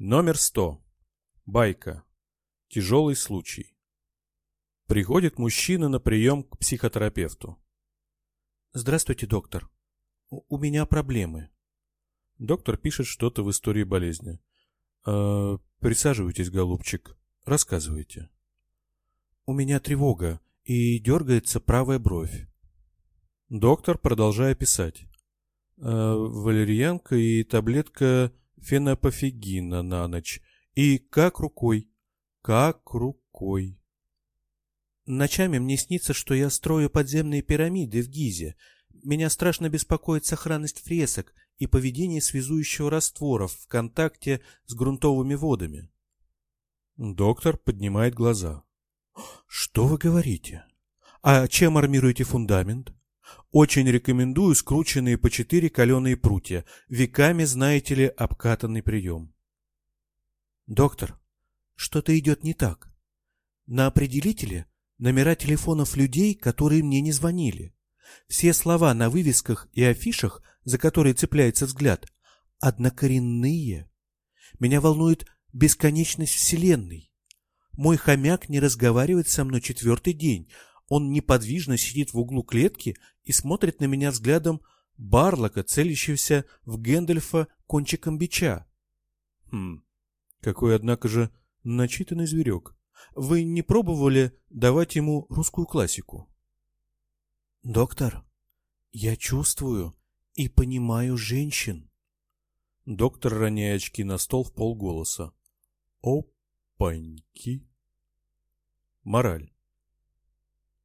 Номер 100. Байка. Тяжелый случай. Приходит мужчина на прием к психотерапевту. Здравствуйте, доктор. У меня проблемы. Доктор пишет что-то в истории болезни. «Э, присаживайтесь, голубчик. Рассказывайте. У меня тревога, и дергается правая бровь. Доктор, продолжая писать. «Э, валерьянка и таблетка фенопофигина на ночь. И как рукой. Как рукой. Ночами мне снится, что я строю подземные пирамиды в Гизе. Меня страшно беспокоит сохранность фресок и поведение связующего растворов в контакте с грунтовыми водами. Доктор поднимает глаза. Что вы говорите? А чем армируете фундамент? Очень рекомендую скрученные по четыре каленые прутья. Веками, знаете ли, обкатанный прием. Доктор, что-то идет не так. На определителе номера телефонов людей, которые мне не звонили. Все слова на вывесках и афишах, за которые цепляется взгляд, однокоренные. Меня волнует бесконечность Вселенной. Мой хомяк не разговаривает со мной четвертый день. Он неподвижно сидит в углу клетки и смотрит на меня взглядом Барлока, целящегося в Гэндальфа кончиком бича. Хм, какой, однако же, начитанный зверек. Вы не пробовали давать ему русскую классику? Доктор, я чувствую и понимаю женщин. Доктор, роняя очки на стол в полголоса. Опаньки. Мораль.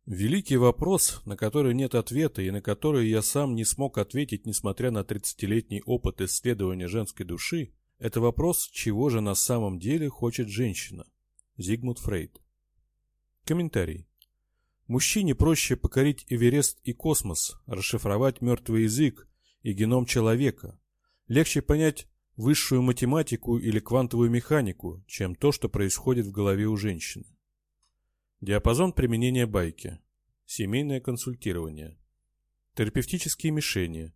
Великий вопрос, на который нет ответа и на который я сам не смог ответить, несмотря на 30-летний опыт исследования женской души, это вопрос, чего же на самом деле хочет женщина. Зигмунд Фрейд. Комментарий. Мужчине проще покорить Эверест и космос, расшифровать мертвый язык и геном человека. Легче понять высшую математику или квантовую механику, чем то, что происходит в голове у женщины. Диапазон применения байки. Семейное консультирование. Терапевтические мишени.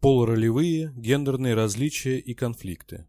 Полуролевые, гендерные различия и конфликты.